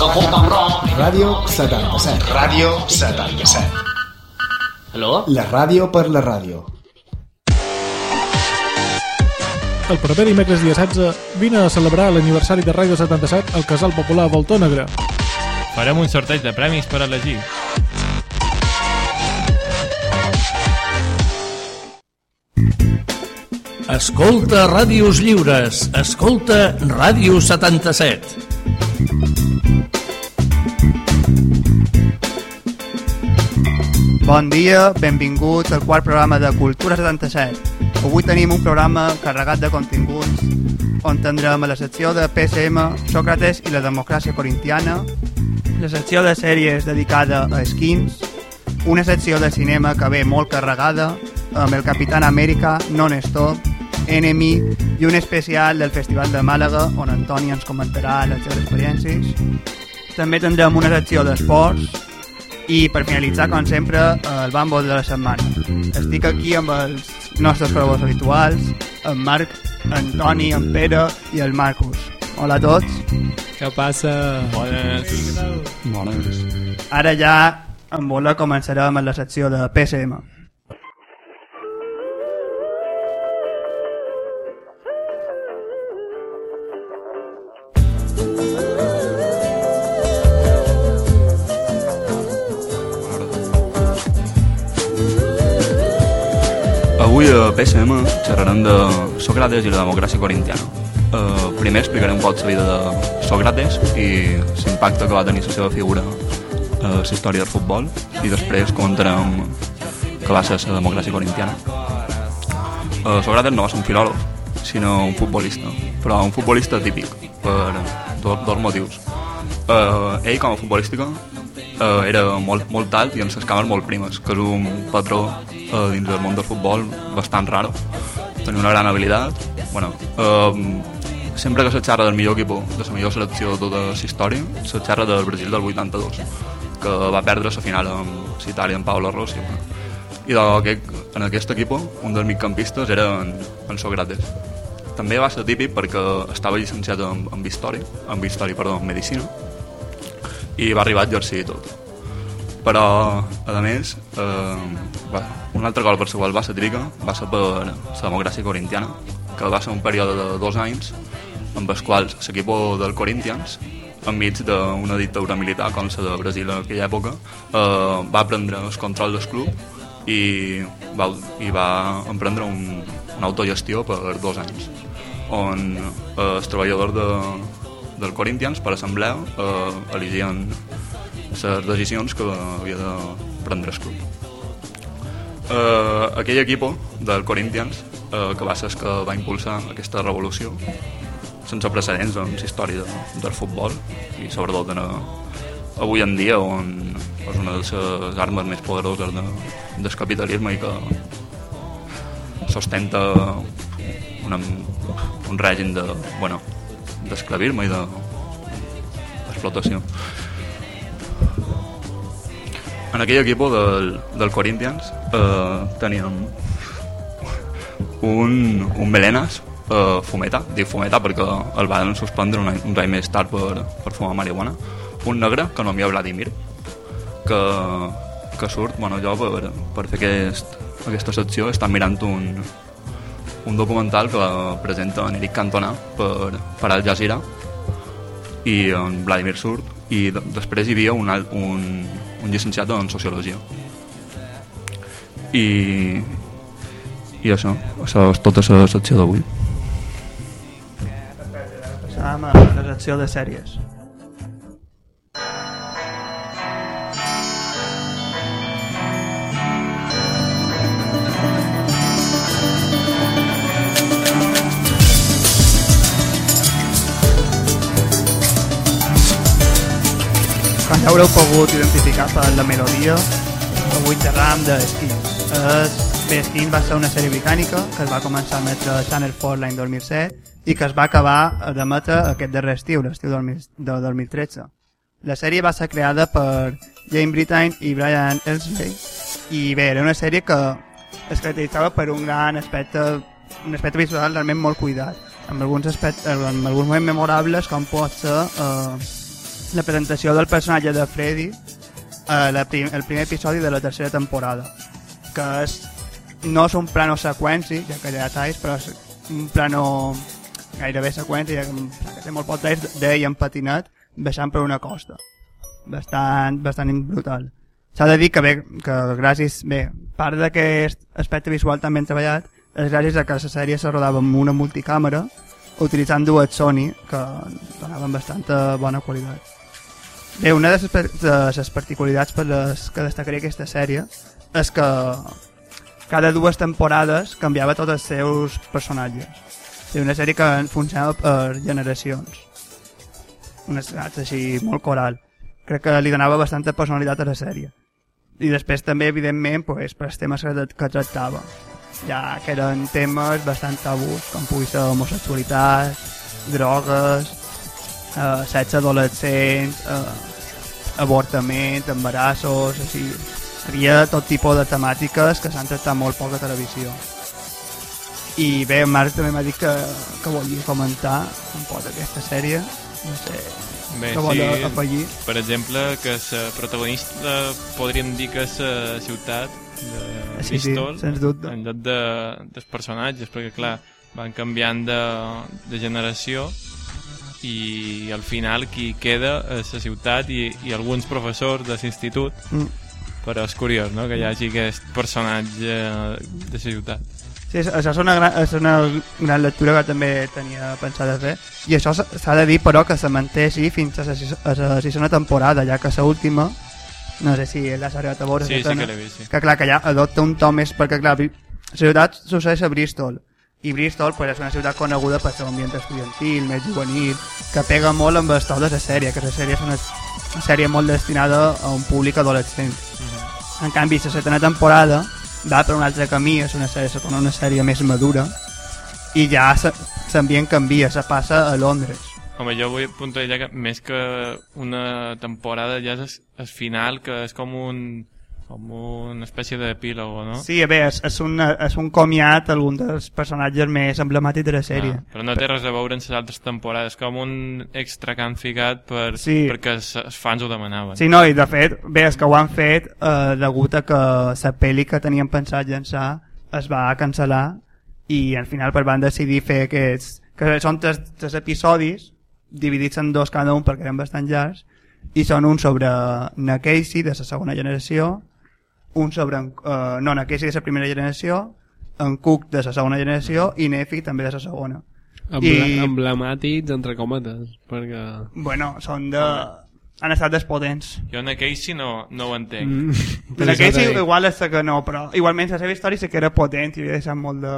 Ràdio 77. Ràdio 77. Aló? La ràdio per la ràdio. El proper dimecres dia 16 vine a celebrar l'aniversari de Ràdio 77 al Casal Popular Voltó Negre. Farem un sorteig de premis per elegir. Escolta Ràdios Lliures. Escolta Ràdio 77. Bon dia, benvinguts al quart programa de Cultura 77. Avui tenim un programa carregat de continguts on tindrem la secció de PSM, Sòcrates i la democràcia corintiana, la secció de sèries dedicada a skins, una secció de cinema que ve molt carregada amb el Capitán Amèrica, Non-Stop, Enemy i un especial del Festival de Màlaga on Antoni ens comentarà les seves experiències. També tindrem una secció d'esports i per finalitzar, com sempre, el bambo de la setmana. Estic aquí amb els nostres col·laboradors habituals, en Marc, en Toni, en Pere i el Marcus. Hola a tots. Què passa? Bones. Bones. Ara ja, en voler, començarem amb la secció de PSM. Avui a PSM xerrarem de Sòcrates i la democràcia corintiana. Uh, primer explicarem poc la vida de Sòcrates i l'impacte que va tenir la seva figura a la història del futbol i després comentarem que va ser la democràcia corintiana. Uh, Sòcrates no va ser un filòleg, sinó un futbolista, però un futbolista típic, per dos, dos motius. Uh, ell, com a futbolística, uh, era molt, molt alt i amb les cames molt primes, que és un patró uh, dins del món del futbol bastant raro. Tenia una gran habilitat. Bueno, uh, sempre que se xerra del millor equip de la millor selecció de tota la història, se xerra del Brasil del 82, que va perdre la final amb l'Itàlia amb Paolo Rossi. Bueno. I aquest, en aquest equip un dels migcampistes era en, en Socrates. També va ser típic perquè estava llicenciat en, en història, en història, perdó, en medicina, i va arribar a exercir tot. Però, a més, eh, va, un altre gol per la qual va ser típica va ser per la democràcia corintiana, que va ser un període de dos anys amb els quals l'equip del Corinthians enmig d'una dictadura militar com la de Brasil en aquella època eh, va prendre el control del club i va, i va emprendre un, una autogestió per dos anys on eh, els treballadors de, del Corinthians per assemblea eh, eligien les decisions que havia de prendre el club. Eh, aquell equip del Corinthians eh, que va ser que va impulsar aquesta revolució sense precedents en la història de, del futbol i sobretot en, avui en dia on és una de les armes més poderoses de, del capitalisme i que sostenta un règim de, bueno, d'esclavisme i d'explotació. En aquell equip del, del Corinthians eh, teníem un, un melenas eh, fumeta, dic fumeta perquè el van suspendre un any, un any més tard per, per fumar marihuana, un negre que no havia Vladimir, que, que surt, bueno, jo per, per fer aquest, aquesta secció estan mirant un, un documental que presenta en Eric Cantona per, per Al Jazeera i en Vladimir surt i de, després hi havia un, un, un llicenciat en Sociologia. I i això, això és tota la secció d'avui. Passàvem a la secció de sèries haureu pogut identificar per la melodia, avui xerram de Skins. Es, bé, Skins va ser una sèrie britànica que es va començar a emetre a Channel 4 l'any 2007 i que es va acabar d'emetre aquest darrer estiu, l'estiu del 2013. La sèrie va ser creada per Jane Brittain i Brian Elsley i bé, era una sèrie que es caracteritzava per un gran aspecte un aspecte visual realment molt cuidat amb alguns, aspectes, amb alguns moments memorables com pot ser eh, la presentació del personatge de Freddy a la prim el primer episodi de la tercera temporada que és, no és un plano seqüenci ja que hi ha però és un plano gairebé seqüència ja que, té molt poc talls d'ell en patinat baixant per una costa. Bastant, bastant brutal. S'ha de dir que bé, que gràcies bé, part d'aquest aspecte visual tan ben treballat és gràcies a que la sèrie se rodava amb una multicàmera utilitzant dues Sony que donaven bastanta bona qualitat Bé, una de les, de les particularitats per les que destacaria aquesta sèrie és que cada dues temporades canviava tots els seus personatges. És una sèrie que funcionava per generacions. Unes gats així molt coral. Crec que li donava bastanta personalitat a la sèrie. I després també, evidentment, pues, els temes que, que tractava. Ja que eren temes bastant tabús, com pugui ser homosexualitat, drogues, eh, sexe adolescent, eh, avortament, embarassos, així. Havia tot tipus de temàtiques que s'han tractat molt poc a televisió. I bé, en Marc també m'ha dit que, que volia comentar un poc d'aquesta sèrie. No sé, Bé, que vol sí, afegir. per exemple, que la protagonista podríem dir que és la ciutat de Sí, sí, Bristol, sens dubte. en lloc de, dels personatges, perquè clar, van canviant de, de generació i al final qui queda és la ciutat i, i alguns professors de l'institut Mm. però és curiós no? que hi hagi aquest personatge de la ciutat Sí, això és una, gran, és una gran lectura que també tenia pensada fer i això s'ha de dir però que se manté així fins a la, sisena temporada ja que l'última no sé si l'has arribat a veure sí, sí que vist sí. que clar que ja adopta un to més perquè clar, la ciutat succeeix a Bristol i Bristol pues, és una ciutat coneguda per ser un ambient estudiantil, més juvenil que pega molt amb el to de la sèrie que la sèrie és una, sèrie molt destinada a un públic adolescent en canvi, la setena temporada va per un altre camí, és una sèrie, se torna una sèrie més madura i ja l'ambient canvia, se passa a Londres. Home, jo vull puntualitzar que més que una temporada ja és el final, que és com un com una espècie d'epílogo, no? Sí, bé, és, és, un, és un comiat algun dels personatges més emblemàtics de la sèrie. Ah, però no té res a veure amb les altres temporades, com un extra que han ficat per, Sí. perquè els, els fans ho demanaven. Sí, no, i de fet, bé, és que ho han fet eh, degut a que la pel·li que tenien pensat llançar es va cancel·lar i al final per van decidir fer aquests, que són tres, tres episodis dividits en dos cada un perquè eren bastant llargs i són un sobre na Casey de la segona generació un sobre en, eh, no, na Casey de la primera generació en Cook de la segona generació i Nefi també de la segona Emble I- Emblemàtics, entre cometes, perquè... bueno, són de han estat despotents Jo en Casey no, no ho entenc. Mm. En aquell sí, igual és que no, però igualment la seva història sí que era potent i havia deixat molt de...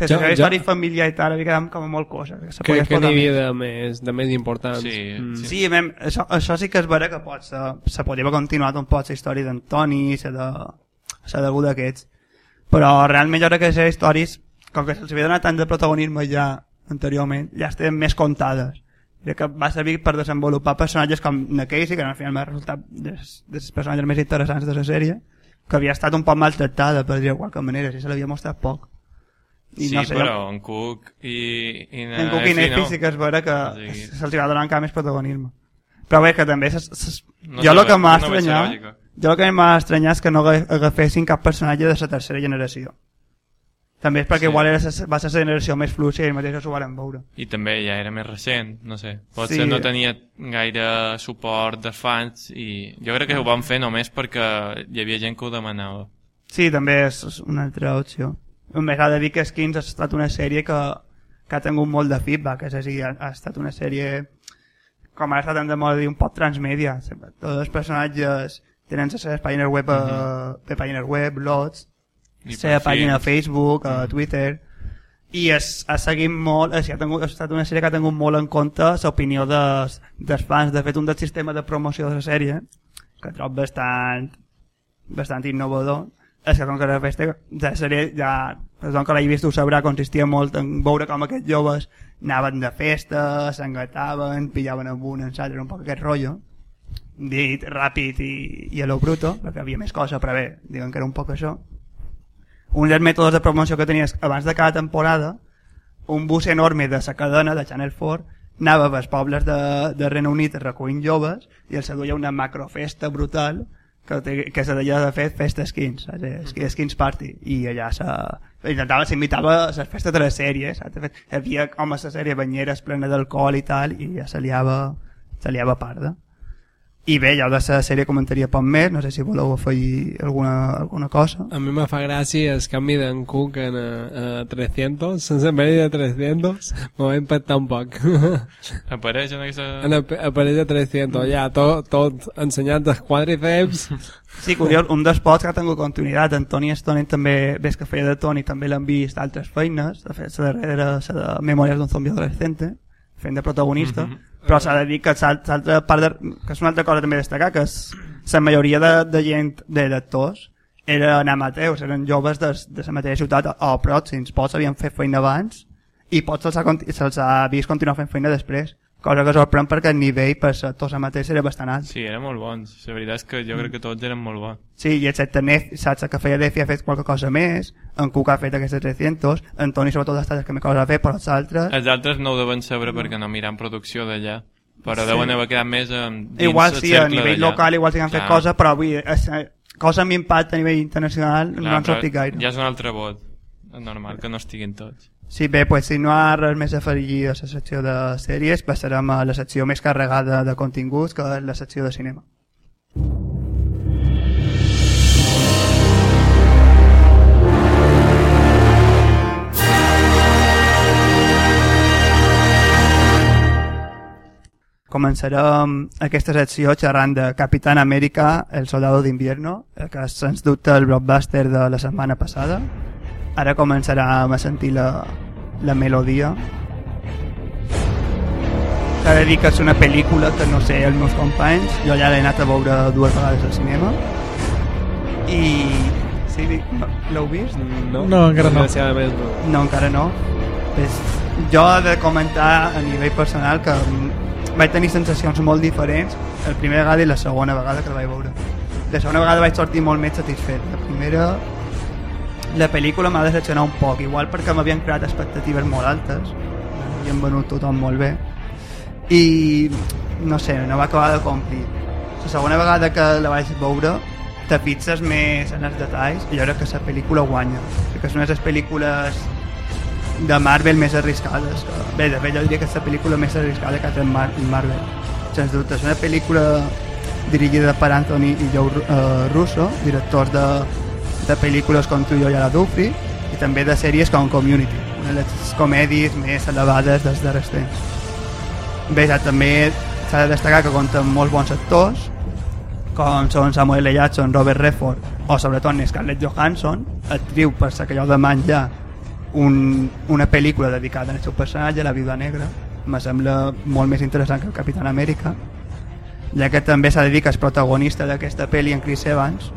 La Jo- jo- història familiar i tal havia quedat com a molt cosa. Que, que, podia que n'hi havia més. de més, de més importants. Sí, Mm. sí. Sí, mem, això, això sí que és vera que pot ser, se podria haver continuat un poc la història d'Antoni, la de, la d'algú d'aquests. Però realment jo crec que les històries, com que se'ls havia donat tant de protagonisme ja anteriorment, ja estaven més contades. Crec que va servir per desenvolupar personatges com na Casey, que al final m'ha resultat dels, dels personatges més interessants de la sèrie, que havia estat un poc maltractada, per dir-ho de qualque manera, si se l'havia mostrat poc. I sí, no sé, però en Cook i, i en Cook i Nefi no. sí que és vera que O sigui- se'ls va donar encara més protagonisme. Però bé, que també... Ses, ses... No jo el que m'ha no estranyat... Jo el que m'ha estranyat és que no aga- agafessin cap personatge de la tercera generació. També és perquè Sí. sí. igual era, sa- va ser la generació més fluixa i ells mateixos ho van veure. I també ja era més recent, no sé. Potser Sí. no tenia gaire suport de fans i jo crec que ho van fer només perquè hi havia gent que ho demanava. Sí, també és una altra opció. De dir que Skins ha estat una sèrie que, que ha tingut molt de feedback, és a dir, ha, ha estat una sèrie com ara està tan de moda dir un poc transmèdia. Sempre, Tots els personatges tenen les seves pàgines web, uh -huh. de pàgines web, blogs, I la seva pàgina a Facebook, a Twitter, i es, ha seguit molt, és, ha, tingut, ha estat una sèrie que ha tingut molt en compte l'opinió dels, dels fans. De fet, un dels sistemes de promoció de la sèrie, que trobo bastant, bastant innovador, és que com que la resta de sèrie ja, tothom que l'hagi vist ho sabrà, consistia molt en veure com aquests joves anaven de festa, s'engataven, pillaven amb un, en un poc aquest rotllo, dit ràpid i, i a lo bruto, perquè havia més cosa, però bé, diuen que era un poc això. Un dels mètodes de promoció que tenies abans de cada temporada, un bus enorme de la cadena de Channel 4 anava als pobles de, de Regne Unit recollint joves i els duia una macrofesta brutal que, que se deia de fet festa skins, saps? Sk- skins party i allà se, intentava, s'invitava a les festes de les sèries saps? De fet, hi havia com a la sèrie banyeres plena d'alcohol i tal i ja se liava, se liava parda i bé, ja de la sèrie comentaria poc més no sé si voleu afegir alguna, alguna cosa A mi me fa gràcia el canvi d'en Cook en a, a 300, sense haver de 300, me va impactar un poc. Apareix en aquesta... en ap apareix de 300, ja, tot, tot ensenyant els quadríceps. Sí, curiós, un dels pocs que ha tingut continuïtat, en Toni Stonen també, ves que feia de Toni, també l'han vist a altres feines, de fet, la darrera era la de Memòries d'un zombi adolescente, fent de protagonista, però s'ha de dir que l'altra part de, que és una altra cosa també destacar, que és, la majoria de, de gent, de d'actors, eren amateurs, eren joves de, de la mateixa ciutat o, pròxims, pocs havien fet feina abans i pocs se'ls ha, se'ls ha vist continuar fent feina després, cosa que sorprèn perquè el nivell per ser tots mateix era bastant alt. Sí, eren molt bons. La veritat és que jo crec que tots eren molt bons. Sí, i excepte Nef, saps que feia Nefi ha fet qualque cosa més, en Cuc ha fet aquestes 300, en Toni sobretot ha estat el que més coses ha fet, però els altres... Els altres no ho deuen saber perquè no miran producció d'allà. Però Sí. deuen haver quedat més en, dins igual el sí, a nivell local igual sí que han fet Clar, coses, però avui eh, cosa amb impacte a nivell internacional no clar, han sortit gaire. Ja és un altre vot. Normal que no estiguin tots. Sí, bé, pues, si no ha res més a afegir a la secció de sèries, passarem a la secció més carregada de continguts, que és la secció de cinema. Començarem aquesta secció xerrant de Capitán América, el soldado d'invierno, eh, que és sens dubte el blockbuster de la setmana passada. Ara començarem a sentir la, la melodia. S'ha de dir que és una pel·lícula que no sé els meus companys, jo ja l'he anat a veure dues vegades al cinema i... Sí, no, l'heu vist? No, No, encara no. No. No, encara no. Pues, jo he de comentar a nivell personal que mm, vaig tenir sensacions molt diferents la primera vegada i la segona vegada que la vaig veure. La segona vegada vaig sortir molt més satisfet. La primera, la pel·lícula m'ha decepcionat un poc, igual perquè m'havien creat expectatives molt altes, havien venut tothom molt bé, i no sé, no va acabar de complir. La segona vegada que la vaig veure te fixes més en els detalls i jo crec que la pel·lícula guanya. És una de les pel·lícules de Marvel més arriscades. Que, bé, de fet jo diria que és la pel·lícula més arriscada que ha fet Mar Marvel. Sens dubte, és una pel·lícula dirigida per Anthony i Joe uh, Russo, directors de, de pel·lícules com Tu, jo i la Dufri, i també de sèries com Community, una de les comèdies més elevades dels darrers temps. Bé, ja, també s'ha de destacar que compta amb molts bons actors, com són Samuel L. Jackson, Robert Redford o sobretot Scarlett Johansson, actriu per la que jo deman ja un, una pel·lícula dedicada al seu personatge, la Viuda Negra, me sembla molt més interessant que el Capitán Amèrica, ja que també s'ha de dir que és protagonista d'aquesta pel·li en Chris Evans,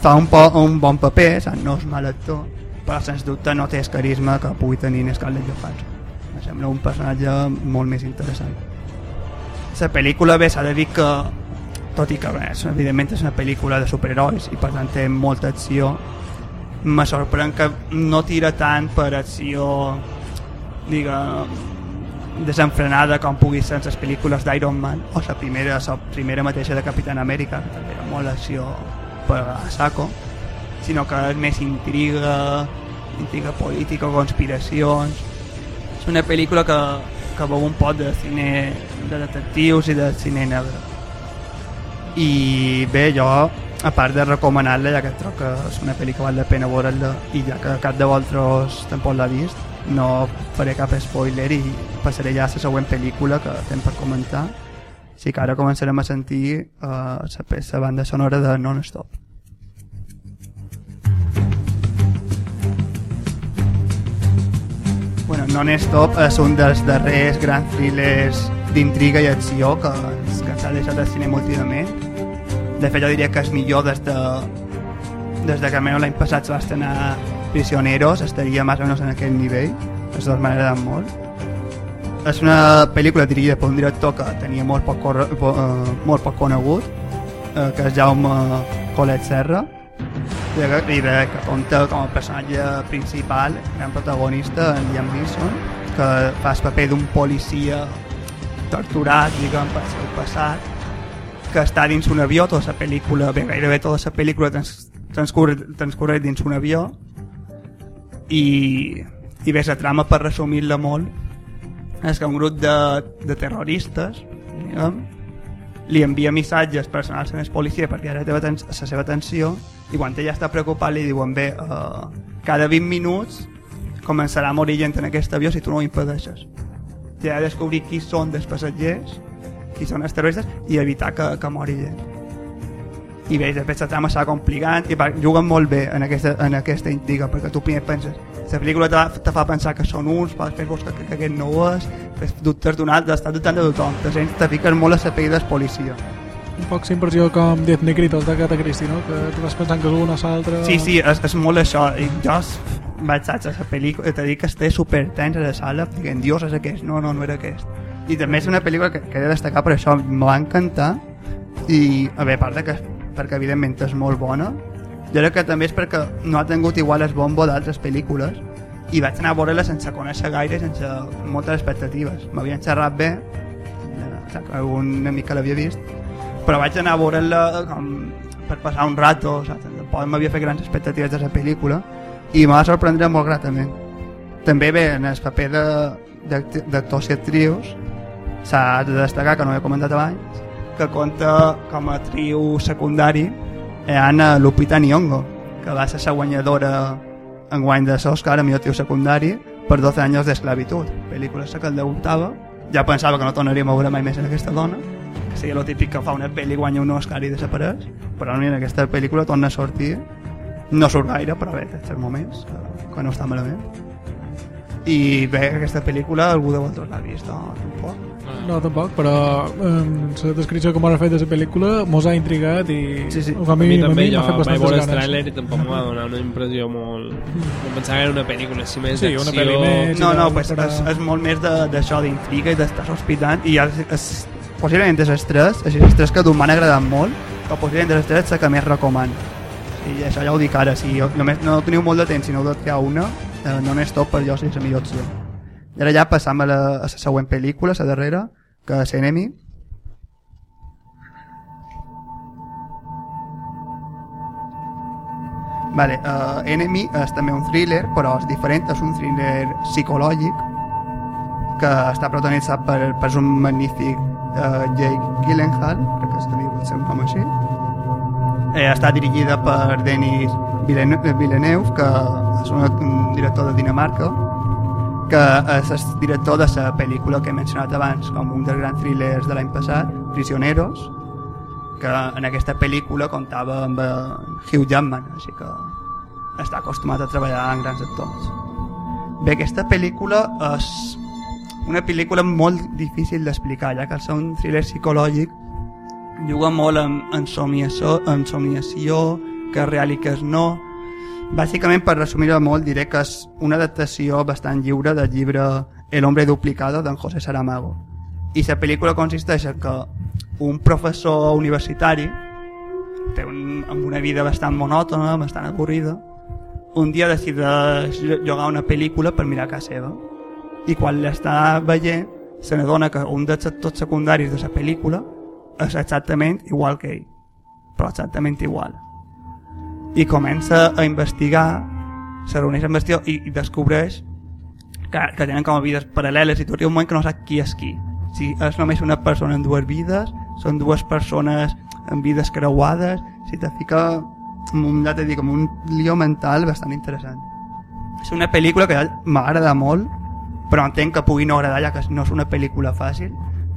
fa un, po, un bon paper, saps? no és mal actor, però sens dubte no té el carisma que pugui tenir Scarlett Johansson. Me sembla un personatge molt més interessant. La pel·lícula bé s'ha de dir que tot i que bé, és, evidentment és una pel·lícula de superherois i per tant té molta acció me sorprèn que no tira tant per acció diga desenfrenada com pugui ser les pel·lícules d'Iron Man o la primera, la primera mateixa de Capitán Amèrica que també era molt acció per a saco sinó que és més intriga intriga política, conspiracions. És una pel·lícula que, que veu un pot de cine de detectius i de cine negre. I bé, jo a part de recomanar-la ja que trobo que és una pel·li que val la pena veure-la i ja que cap de vosaltres tampoc l'ha vist no faré cap spoiler i passaré ja a la següent pel·lícula que tem per comentar així que ara començarem a sentir uh, la, la banda sonora de Non-Stop Bueno, Non-Stop és un dels darrers grans thrillers d'intriga i acció que, que s'ha deixat al cine últimament. De fet, jo diria que és millor des de, des de que almenys l'any passat se va estrenar Prisioneros, estaria més o menys en aquell nivell. Les dues m'agraden molt. És una pel·lícula dirigida per un director que tenia molt poc, corre, po, uh, molt poc conegut, uh, que és Jaume Colet Serra, i de, i de, que compta com a personatge principal, gran protagonista, en Liam Neeson, que fa el paper d'un policia torturat, diguem, pel seu passat, que està dins un avió, tota la pel·lícula, bé, gairebé tota la pel·lícula trans, transcorre dins un avió, i, i bé, la trama, per resumir-la molt, és que un grup de, de terroristes, diguem, li envia missatges personals a la policia perquè ara té la seva atenció i quan ella està preocupat li diuen bé, uh, cada 20 minuts començarà a morir gent en aquest avió si tu no ho impedeixes. Ha de descobrir qui són dels passatgers qui són els terroristes i evitar que, que mori gent. I bé, després la trama s'ha complicant i juguen molt bé en aquesta, en aquesta intriga perquè tu primer penses la pel·lícula te, te fa pensar que són uns però després veus que, que, que aquest no ho és després dubtes d'un altre, estàs dubtant de tothom. Te, sents, te fiques molt a la pell del policia un poc la impressió com Death Negrito de Gata Christie, no? que tu vas pensant que és una o l'altra. Sí, sí, és, és molt això. I jo vaig a la pel·lícula te dic que estic super tens a la sala dient, dios, és aquest, no, no, no era aquest. I també és una pel·lícula que, que he de destacar per això, me va encantar i a veure, a part de que perquè evidentment és molt bona jo crec que també és perquè no ha tingut igual el bombo d'altres pel·lícules i vaig anar a veure-la sense conèixer gaire sense moltes expectatives m'havien xerrat bé una mica l'havia vist però vaig anar a veure-la per passar un rato saps? tampoc m'havia fet grans expectatives de la pel·lícula i m'ha sorprendre molt gratament també bé en el paper d'actors i actrius s'ha de destacar que no he comentat abans que compta com a triu secundari en Lupita Nyong'o, que va ser la guanyadora en guany de l'Oscar a millor triu secundari per 12 anys d'esclavitud. Pel·lícula que el debutava. Ja pensava que no tornaríem a veure mai més en aquesta dona, que seria el típic que fa una pel·li, guanya un Oscar i desapareix, però en aquesta pel·lícula torna a sortir. No surt gaire, però bé, té els moments, que no està malament. I bé, aquesta pel·lícula algú de vosaltres l'ha vist, no? Tampoc. No, tampoc, però eh, la descripció que m'ha fet de la pel·lícula mos ha intrigat i sí, sí. a, mi, a mi també jo vaig veure el tràiler i tampoc m'ha donat una impressió molt... No pensava que era una pel·lícula així més sí, una pel·li més... No, no, pues és, és molt més d'això d'intriga i d'estar sospitant i és, és, possiblement és estrès, és estrès que m'han agradat molt, però possiblement és estrès que més recomano. I això ja ho dic ara, si només no teniu molt de temps i no heu de triar una, eh, no n'és tot per jo si és la millor opció. I ara ja passam a la, a la següent pel·lícula, la darrera, que és Enemy. Vale, uh, Enemy és també un thriller, però és diferent, és un thriller psicològic que està protagonitzat per, per un magnífic uh, Jake Gyllenhaal, crec que es diu el seu nom així. Eh, està dirigida per Denis Villeneuve, que és un, director de Dinamarca, que és el director de la pel·lícula que he mencionat abans com un dels grans thrillers de l'any passat, Prisioneros, que en aquesta pel·lícula comptava amb Hugh Jackman, així que està acostumat a treballar amb grans actors. Bé, aquesta pel·lícula és una pel·lícula molt difícil d'explicar, ja que al ser un thriller psicològic juga molt amb, amb, somniació, amb somniació, que és real i que és no, Bàsicament, per resumir-ho molt, diré que és una adaptació bastant lliure del llibre El hombre duplicado d'en José Saramago. I la pel·lícula consisteix en que un professor universitari té un, amb una vida bastant monòtona, bastant avorrida, un dia decideix jugar una pel·lícula per mirar a casa seva. I quan l'està veient, se n'adona que un dels actors secundaris de la pel·lícula és exactament igual que ell. Però exactament igual i comença a investigar se reuneix amb Bastió i, i descobreix que, que tenen com a vides paral·leles i tu arriba un moment que no sap qui és qui. Si és només una persona en dues vides són dues persones en vides creuades si te fica en un, ja dic, en un lío mental bastant interessant. És una pel·lícula que m'agrada molt però entenc que pugui no agradar ja que no és una pel·lícula fàcil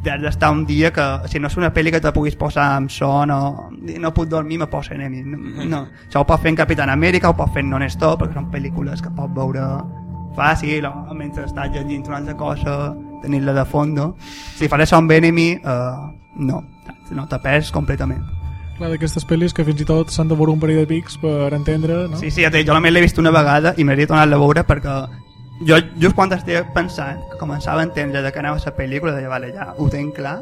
has d'estar un dia que, si no és una pel·li que te puguis posar amb son o no puc dormir, me posa enemi. No, no. Això ho pot fer en Capitán Amèrica, ho pot fer en Non-Stop, perquè són pel·lícules que pot veure fàcil, o mentre estàs llegint una altra cosa, tenir-la de fondo. Si faré això amb Enemy, uh, no, no te perds completament. Clar, d'aquestes pel·lis que fins i tot s'han de veure un parell de pics per entendre, no? Sí, sí, jo només l'he vist una vegada i m'hauria tornat a veure perquè jo just quan estic pensant que començava a entendre de que anava la pel·lícula deia, vale, ja ho tenc clar.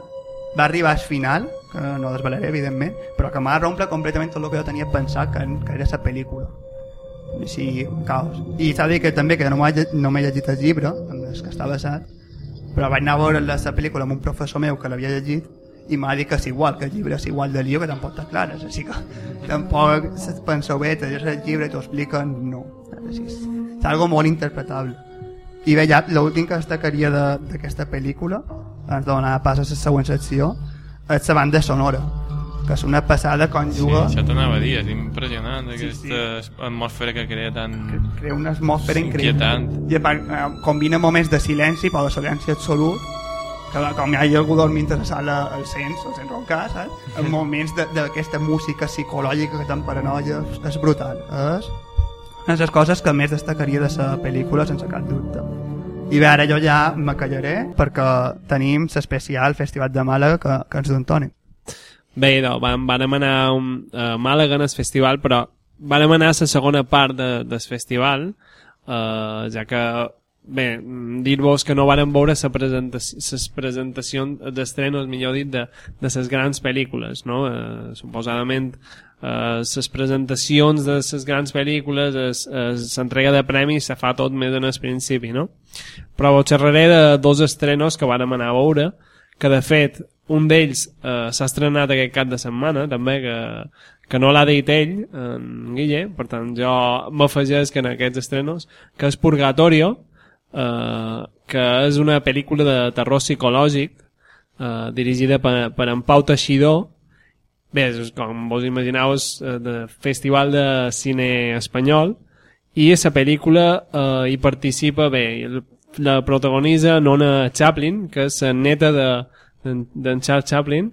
Va arribar al final, que no desvelaré evidentment, però que m'ha romple completament tot el que jo tenia pensat que, que era la pel·lícula. Així, caos. I s'ha dit que també que no m'he no llegit el llibre el que està basat però vaig anar a veure la, la pel·lícula amb un professor meu que l'havia llegit i m'ha dit que és igual, que el llibre és igual del llibre, que tampoc està clar, així que tampoc se penseu bé, el llibre i t'ho expliquen, no, és, és algo molt interpretable. I bé, ja l'últim que destacaria de- d'aquesta pel·lícula, abans de donar pas a la següent secció, és la banda sonora, que és una passada quan Sí, això t'anava a dir, és impressionant Sí, aquesta atmosfera que crea tan... crea una atmosfera Sí, increïble. inquietant. I a part, eh, combina moments de silenci, però de silenci absolut, que com hi ha algú dormint a la sala al sens, al sens roncar, saps? En moments de- d'aquesta música psicològica que tan paranoia, és, és brutal. És una de les coses que més destacaria de la pel·lícula, sense cap dubte. I bé, ara jo ja me callaré perquè tenim l'especial Festival de Màlaga que, que ens d'un Toni. Bé, no, vam, vam anar a, a Màlaga en el festival, però vam anar a la segona part de, del festival, eh, ja que, bé, dir-vos que no varen veure la presentació, les presentacions d'estrenos, millor dit, de, de les grans pel·lícules, no? Eh, suposadament, eh, les presentacions de les grans pel·lícules, l'entrega de premis se fa tot més en el principi, no? Però vos xerraré de dos estrenos que vàrem anar a veure, que de fet un d'ells eh, s'ha estrenat aquest cap de setmana també que, que no l'ha dit ell en Guille, per tant jo m'afegeix que en aquests estrenos que és Purgatorio eh, que és una pel·lícula de terror psicològic eh, dirigida per, per en Pau Teixidor bé, és, com vos imagineu és eh, de Festival de Cine Espanyol i la pel·lícula eh, hi participa bé, la protagonitza Nona Chaplin que és la neta de d'en d'en Charles Chaplin.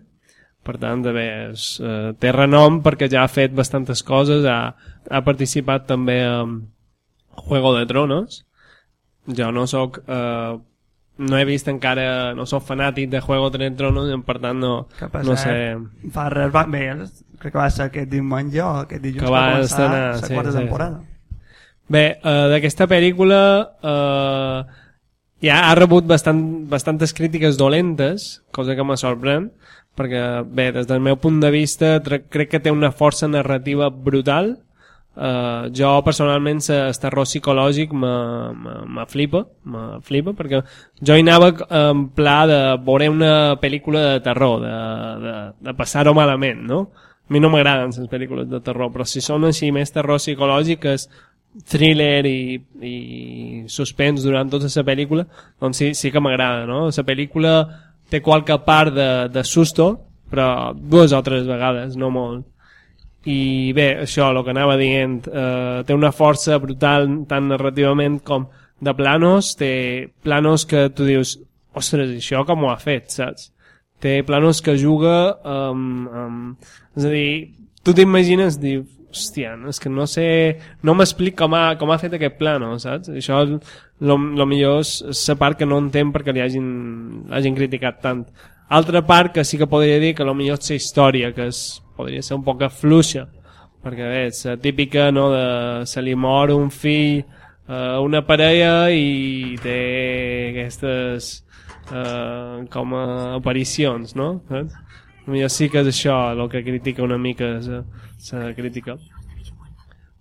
Per tant bé, és, eh, té renom perquè ja ha fet bastantes coses ha, ha participat també en Juego de Tronos. Jo no sóc eh, no he vist encara no sóc fanàtic de Juego de Tronos per tant no, Que no sé Fa res, va, bé, crec que va ser aquest diumenge o aquest dilluns Que va començar la sí, quarta sí. temporada. Bé, uh, d'aquesta pel·lícula uh, ja ha rebut bastant, bastantes crítiques dolentes, cosa que me sorprèn, perquè, bé, des del meu punt de vista crec que té una força narrativa brutal. Uh, jo personalment el terror psicològic me, flipa, me flipa, perquè jo hi anava en pla de veure una pel·lícula de terror, de, de, de passar-ho malament, no? A mi no m'agraden les pel·lícules de terror, però si són així més terror psicològic, és thriller i, i suspens durant tota la pel·lícula, doncs sí, sí que m'agrada, no? La pel·lícula té qualque part de, de susto, però dues o tres vegades, no molt. I bé, això, el que anava dient, eh, té una força brutal tant narrativament com de planos, té planos que tu dius, ostres, això com ho ha fet, saps? Té planos que juga amb... amb... És a dir, tu t'imagines, dius, hòstia, no, és que no sé, no m'explic com, ha, com ha fet aquest plano, saps? Això, lo millor és, la part que no entenc perquè li hagin, l'hagin criticat tant. Altra part que sí que podria dir que millor és la història, que és, podria ser un poc fluixa, perquè bé, és la típica, no, de se li mor un fill a una parella i té aquestes eh, com a aparicions, no? Saps? Potser sí que és això el que critica una mica la, la crítica.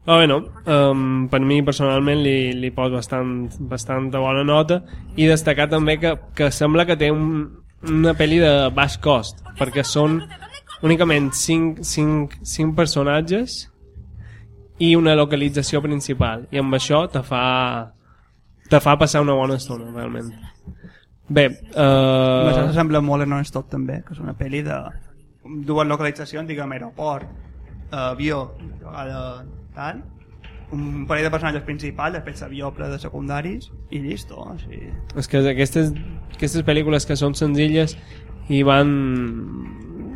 Però bueno, um, per mi personalment li, li poso bastant, bastant bona nota i destacar també que, que sembla que té un, una pel·li de baix cost perquè són únicament 5, 5, 5 personatges i una localització principal i amb això te fa te fa passar una bona estona realment bé Uh... Això sembla molt a Non-Stop també, que és una pel·li de dues localitzacions, diguem, aeroport, avió, de tal, un parell de personatges principals, després avió ple de secundaris i llisto. O sigui, és que aquestes, aquestes pel·lícules que són senzilles i van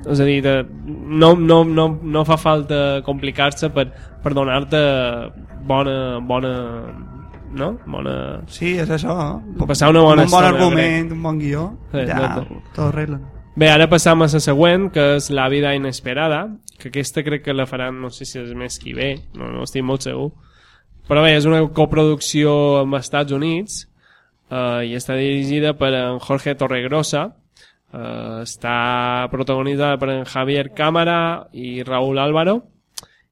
és a dir, de, no, no, no, no fa falta complicar-se per, per donar-te bona, bona no? bona sí, és això. Eh? Passar una bona un bon estona, argument, un bon guió, Sí, ja, exacte. tot arreglen. Bé, ara passam a la següent, que és La vida inesperada, que aquesta crec que la faran, no sé si és més qui ve, no, no estic molt segur. Però bé, és una coproducció amb Estats Units eh, i està dirigida per en Jorge Torregrosa, eh, està protagonitzada per en Javier Cámara i Raúl Álvaro,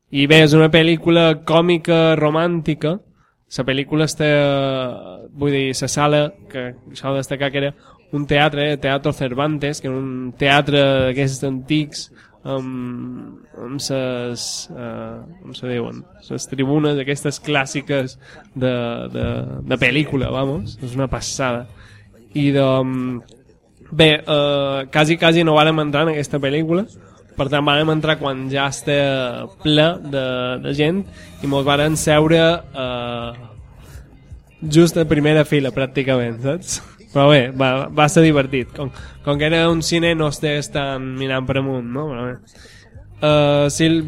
i bé, és una pel·lícula còmica romàntica, la pel·lícula està, vull dir, la sala, que això ha de destacar que era un teatre, Teatro Cervantes, que era un teatre d'aquests antics amb, amb ses, uh, com se diuen, ses tribunes, aquestes clàssiques de, de, de pel·lícula, vamos, és una passada. I de, bé, uh, quasi, quasi no vàrem entrar en aquesta pel·lícula, per tant vàrem entrar quan ja està ple de, de gent i mos varen seure uh, just a primera fila pràcticament, saps? Però bé, va, va ser divertit. Com, com que era un cine no estigués tan mirant per amunt, no? Però bé. Uh, si el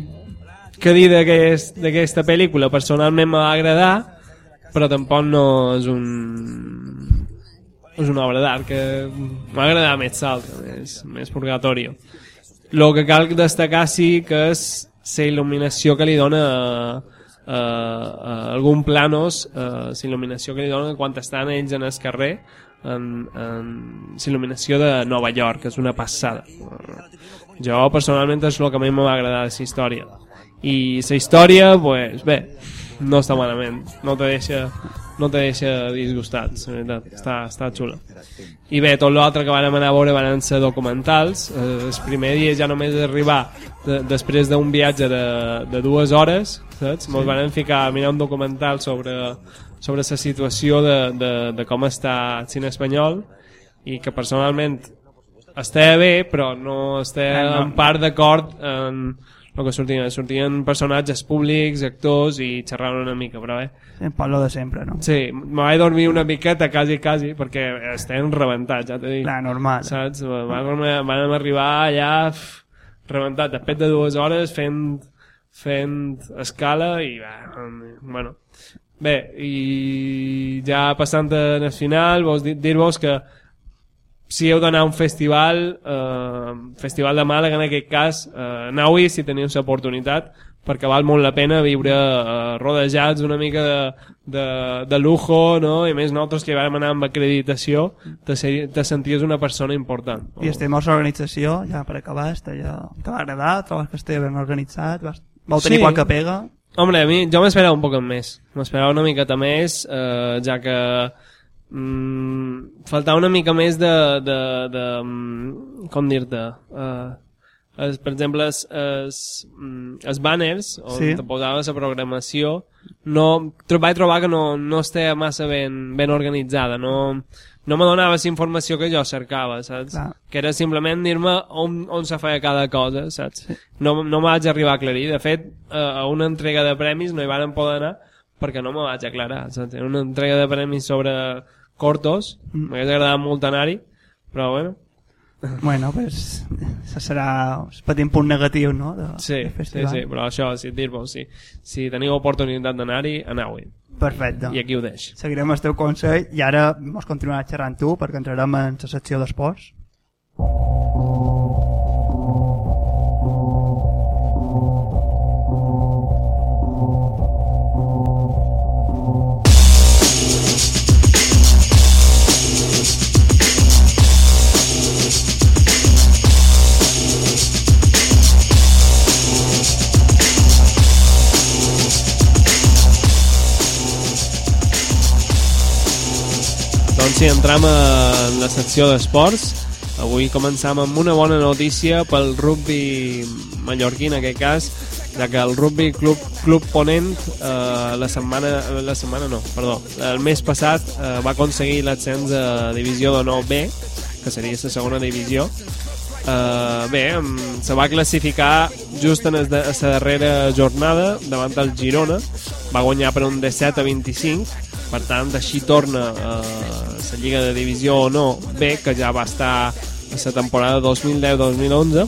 que dir d'aquesta aquest, pel·lícula personalment m'ha agradar, però tampoc no és un és una obra d'art que m'ha agradat més l'altra, més, més purgatorio. El que cal destacar sí que és la il·luminació que li dona a, a, a algun planos, la il·luminació que li dona quan estan ells en el carrer, en il·luminació de Nova York, que és una passada. Jo personalment és el que a mi m'ha agradat la història. I la història, pues, bé, no està malament, no te deixa, no te deixa disgustat, la veritat, està, està xula. I bé, tot l'altre que vam anar a veure van ser documentals, eh, el primer dia ja només arribar de, després d'un viatge de, de dues hores, saps? Sí. Ens van ficar a mirar un documental sobre, sobre la situació de, de, de com està el cine espanyol i que personalment està bé, però no està no. en part d'acord en el que sortien. Sortien personatges públics, actors i xerraven una mica, però bé. En parlo de sempre, no? Sí, me vaig dormir una miqueta, quasi, quasi, perquè estem rebentats, ja t'he dit. Clar, normal. Saps? Vam, vam arribar allà pff, rebentat, després de dues hores fent, fent escala i va, bueno. Bé, i ja passant al final, vols dir- dir-vos que si heu d'anar a un festival, eh, festival de Màlaga en aquest cas, eh, aneu-hi si teniu l'oportunitat, perquè val molt la pena viure eh, rodejats una mica de, de, de lujo, no? i més nosaltres que vam anar amb acreditació, te, seri- te senties una persona important. I estem a l'organització, ja per acabar, està ja... T'ha agradat? Trobes que estava ben organitzat? Vas... Vau tenir Sí. qualque pega? Hombre, a mi, jo m'esperava un poc més. M'esperava una miqueta més, eh, ja que mm, faltava una mica més de... de, de mm, com dir-te? Eh, es, per exemple, els, els, mm, els banners on Sí. te posava la programació no, vaig trobar que no, no estava massa ben, ben organitzada no, no me donava la informació que jo cercava saps? Clar. que era simplement dir-me on, on se feia cada cosa saps? no, no me vaig arribar a aclarir de fet a una entrega de premis no hi van poder anar perquè no me vaig aclarar saps? Era una entrega de premis sobre cortos Mm. m'hagués agradat molt anar-hi però bueno Bueno, pues, això serà un petit punt negatiu, no? De, Sí, del sí, sí, però això, si dir-vos, sí. si teniu oportunitat d'anar-hi, aneu-hi. Perfecte. I aquí ho deix. Seguirem el teu consell i ara mos continuarà xerrant tu perquè entrarem en la secció d'esports. Doncs sí, entram en la secció d'esports. Avui començam amb una bona notícia pel rugby mallorquí, en aquest cas, ja que el Rugby Club, Club Ponent eh, la setmana, la setmana no, perdó, el mes passat eh, va aconseguir l'ascens a divisió de 9B, que seria la segona divisió. Eh, bé, se va classificar just en de, la darrera jornada davant del Girona, va guanyar per un 17 a 25, per tant així torna a la Lliga de Divisió o no B, que ja va estar a la temporada 2010-2011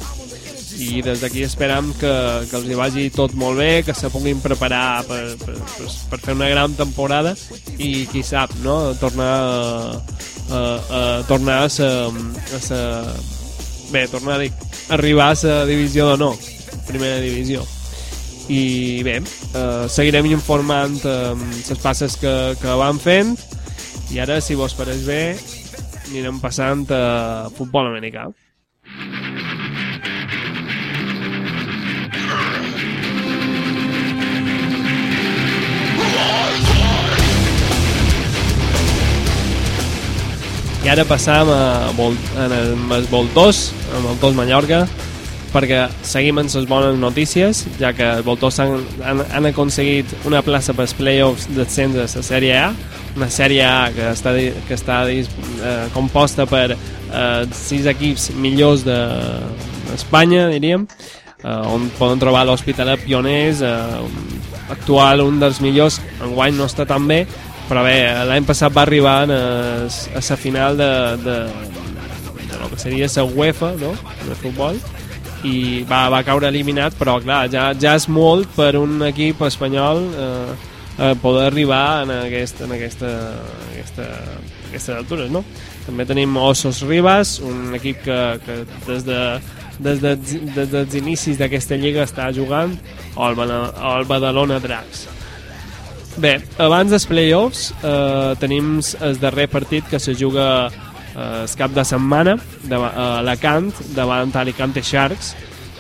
i des d'aquí esperam que, que els hi vagi tot molt bé, que se puguin preparar per, per, per, per fer una gran temporada i qui sap, no? tornar a, a, a tornar a sa, a sa, bé, tornar a dir, arribar a la divisió no, primera divisió i bé, eh, seguirem informant eh, les passes que, que van fent i ara, si vos pareix bé, anirem passant a futbol americà. I ara passam a Vol, en el, el Voltós, amb el Voltós Mallorca, perquè seguim amb les bones notícies, ja que els Voltós han, han, han aconseguit una plaça per als playoffs d'ascens a la sèrie A, una sèrie A que està, que està eh, composta per eh, sis equips millors d'Espanya, de, diríem, eh, on poden trobar l'Hospitalet Pioners, eh, actual un dels millors, enguany no està tan bé, però bé, l'any passat va arribar a, a la final de, de, de lo que seria la UEFA, no?, de futbol, i va, va caure eliminat, però clar, ja, ja és molt per un equip espanyol eh, eh, poder arribar en, aquest, en aquesta, aquesta, aquestes altures, no? També tenim Ossos Ribas, un equip que, que des de des, de, des dels inicis d'aquesta lliga està jugant o el, o el Badalona Dracs. Bé, abans dels playoffs eh, tenim el darrer partit que se juga eh, el cap de setmana de, a Alacant davant Alicante Sharks.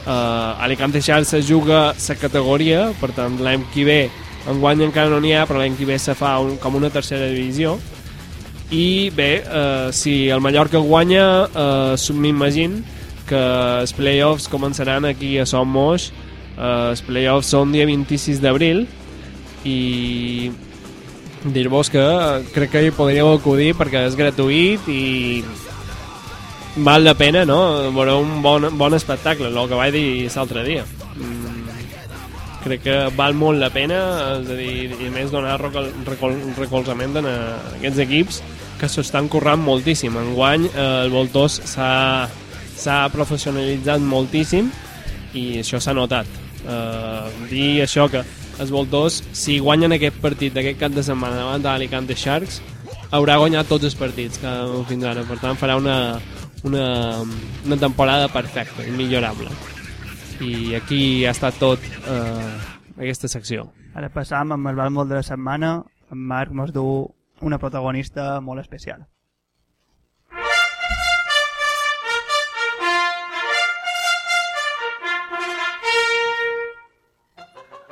Eh, Alicante Sharks se juga la categoria, per tant l'any que ve enguany encara no n'hi ha, però l'any que ve se fa un, com una tercera divisió i bé, eh, si el Mallorca guanya eh, m'imagino que els playoffs començaran aquí a Som Moix eh, els playoffs són dia 26 d'abril i dir-vos que crec que hi podríeu acudir perquè és gratuït i val la pena no? veure un bon, bon espectacle el que vaig dir l'altre dia. Mm, crec que val molt la pena és a dir, i més donar recol, recol, recolzament a aquests equips que s'estan currant moltíssim. Enguany eh, el Voltós s'ha professionalitzat moltíssim i això s'ha notat. Eh, dir això que els Voltors si guanyen aquest partit d'aquest cap de setmana davant d'Alicante Sharks haurà guanyat tots els partits que fins ara per tant farà una, una, una temporada perfecta, immillorable i aquí ha estat tot eh, aquesta secció Ara passam amb el Balmol de la setmana. En Marc mos du una protagonista molt especial.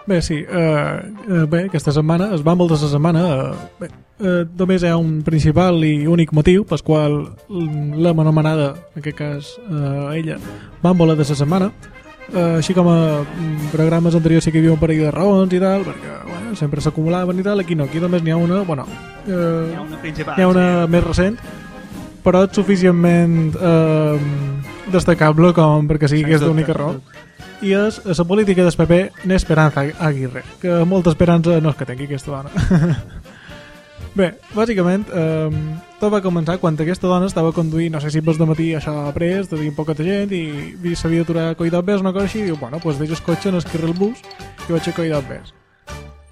Bé, sí, eh, eh, bé, aquesta setmana, es Bumble de la setmana, eh, bé, eh, només hi ha un principal i únic motiu pel qual l'hem anomenada, en aquest cas eh, ella, Bumble de la setmana, eh, així com a programes anteriors sí que hi havia un parell de raons i tal, perquè bueno, sempre s'acumulaven i tal, aquí no, aquí només n'hi ha una, bueno, eh, Hi ha una principal. ha una més recent, però és suficientment eh, destacable com perquè sigui Sens aquesta única raó. dubte. I és la política del PP n'Esperanza Aguirre, que molta esperança no és que tingui aquesta dona. Bé, bàsicament, eh, tot va començar quan aquesta dona estava conduint, no sé si vas de matí això de dir poca gent, i, i s'havia d'aturar a coi d'Abbés, una cosa així, i diu, bueno, doncs deixo el cotxe en el carrer el bus i vaig a coi d'Abbés.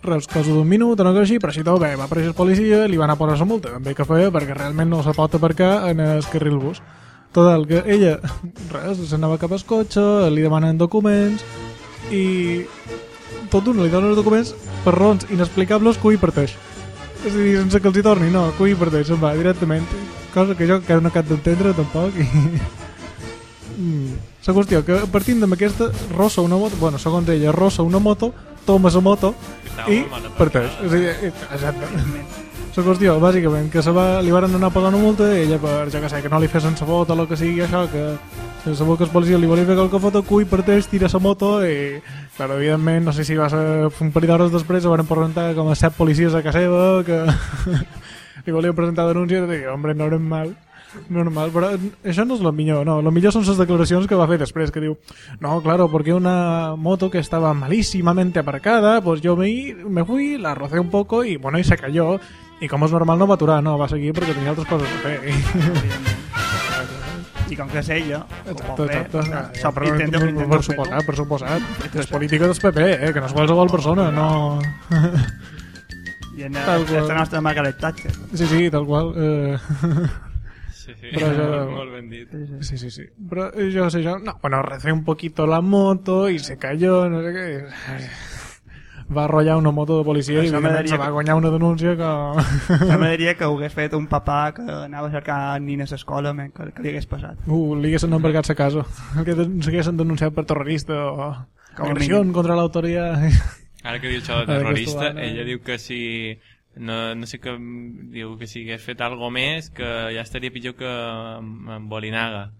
Res, cosa d'un minut, una cosa així, però així tot bé, va aparèixer el policia, li van a posar la multa, també que feia, perquè realment no se pot aparcar en el carrer el bus. Total, que ella, res, s'anava cap al cotxe, li demanen documents, i tot d'una li donen els documents per raons inexplicables que ho hi parteix. És a dir, sense que els hi torni, no, que ho hi parteix, se'n va directament. Cosa que jo encara no cap d'entendre tampoc. I... Mm. La qüestió que partint d'aquesta rossa una moto, bueno, segons ella, rossa una moto, toma la moto i parteix. És a dir, eh, exacte. La qüestió, bàsicament, que se va, li van anar a pagar una multa i ella, per, jo que sé, que no li fes la foto o el que sigui això, que sense saber que el policia li volia fer qualque foto, cull, parteix, tira la moto i, clar, evidentment, no sé si va ser un parell d'hores després, se van presentar com a set policies a casa seva, que li volien presentar denúncia i dir, hombre, normal normal, però això no és lo millor, no, lo millor són les declaracions que va fer després, que diu, no, claro, porque una moto que estaba malísimamente aparcada, pues yo me, me fui, la rocé un poco y bueno, y se cayó, y como es normal no va aturar, no, va seguir perquè tenia altres coses a fer. I com que és ella, ho Exacte, fer, però, intenta, per, intenta per fer-ho. suposat, per suposat. És política del PP, eh, que no és qualsevol persona, no... I en Tal qual. nostra Margaret Thatcher. Sí, sí, tal qual. Eh... Sí, sí. Però jo- Molt ben dit. Sí, sí, sí. Pero eh, yo sé yo, no, bueno, recé un poquito la moto y se cayó, no sé qué. Ay, Va arrollar una moto de policia i se va guanyar una denúncia que... M'agradaria que ho hagués fet un papà que anava a cercar nines a l'escola, men, que, que li hagués passat. Uh, li haguessin embargat a casa. Que s'haguessin denunciat per terrorista o Com a agressió contra l'autoria. Ara que diu això de terrorista, ella diu que si no, no sé que diu que si hagués fet algo més que ja estaria pitjor que amb Bolinaga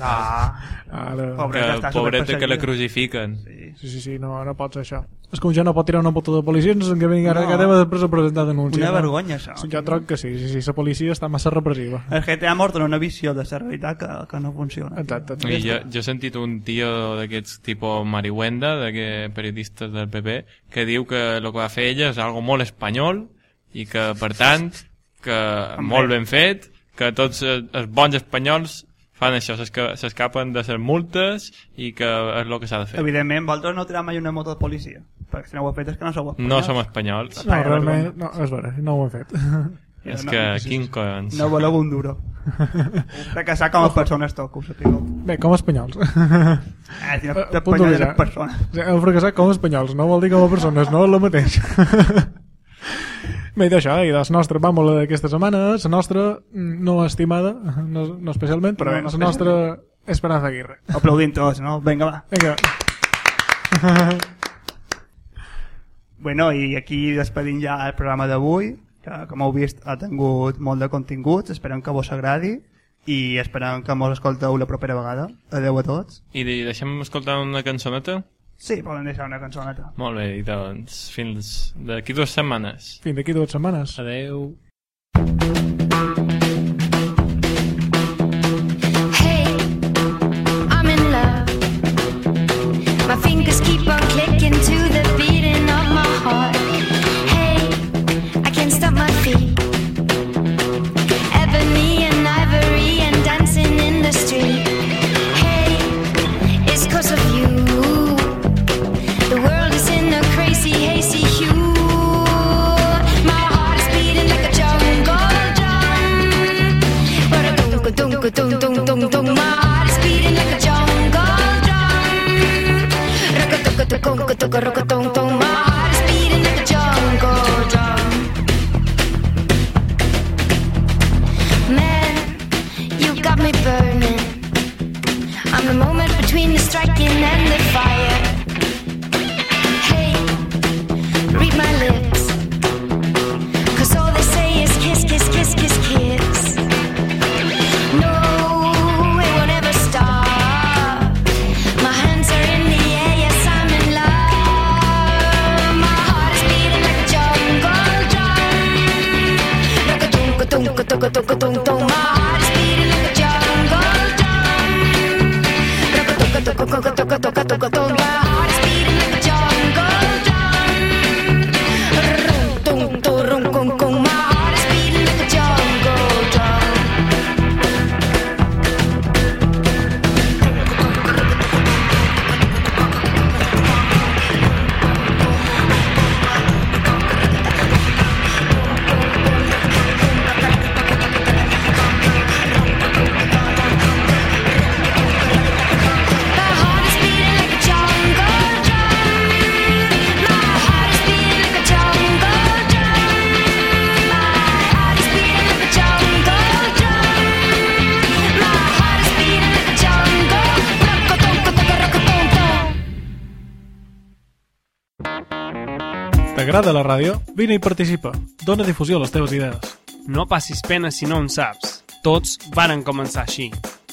Ah, Ara... Pobre. que pobreta que la crucifiquen Sí, sí, sí, no, no pot ser això. És com ja no pot tirar una puta de policia sense que vingui ara No. no. cada després a presentar denúncia. una no? vergonya, això. Jo troc que sí, sí, sí, la policia està massa repressiva. El GTA mort en una visió de la realitat que, que no funciona. Exacte. I jo, jo he sentit un tio d'aquests tipus marihuenda, d'aquests periodistes del PP, que diu que el que va fer ella és algo molt espanyol i que, per tant, que molt ben fet, que tots els els bons espanyols fan això, s'esca- s'escapen de les multes i que és el que s'ha de fer. Evidentment, vosaltres no tireu mai una moto de policia. Perquè si no ho heu fet és que no sou espanyols. No som espanyols. No, realment, no, és vera, no ho hem fet. És no, que, sí, quin collons. No voleu un duro. Fracassar com a persones tot, que ho sapigueu. Bé, com a espanyols. Eh, si no Eh, persona. Sí, Heu fracassat com a espanyols, no vol dir com a persones, no és el mateix. Bé, i d'això, i de la nostra vàmbola d'aquesta setmana, la nostra mm, no estimada, no, no especialment, però No, bé, no la nostra Esperanza Aguirre. Aplaudint tots, no? Vinga, va. Vinga, Bueno, i aquí despedim ja el programa d'avui, que com heu vist ha tingut molt de continguts, esperem que vos agradi i esperem que mos escolteu la propera vegada. Adeu a tots. I de- deixem escoltar una cançoneta? Sí, poden deixar una cançoneta. Molt bé, i doncs fins d'aquí dues setmanes. fins d'aquí dues setmanes. Adeu. Hey, dunk, a dunk, a dunk, T'agrada la ràdio? Vine i participa. Dóna difusió a les teves idees. No passis pena si no en saps. Tots varen començar així.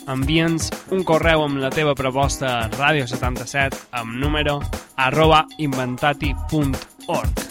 Envia'ns un correu amb la teva proposta a ràdio77 amb número arroba inventati.org